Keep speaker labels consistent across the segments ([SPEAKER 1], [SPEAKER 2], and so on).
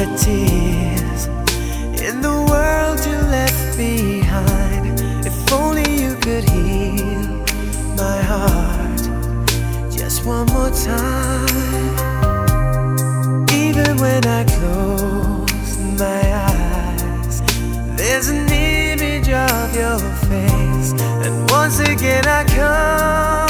[SPEAKER 1] the tears in the world you left behind. If only you could heal my heart just one more time. Even when I close my eyes, there's an image of your face, and once again I come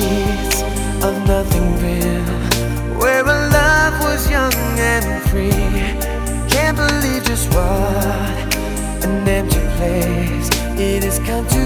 [SPEAKER 1] it has come to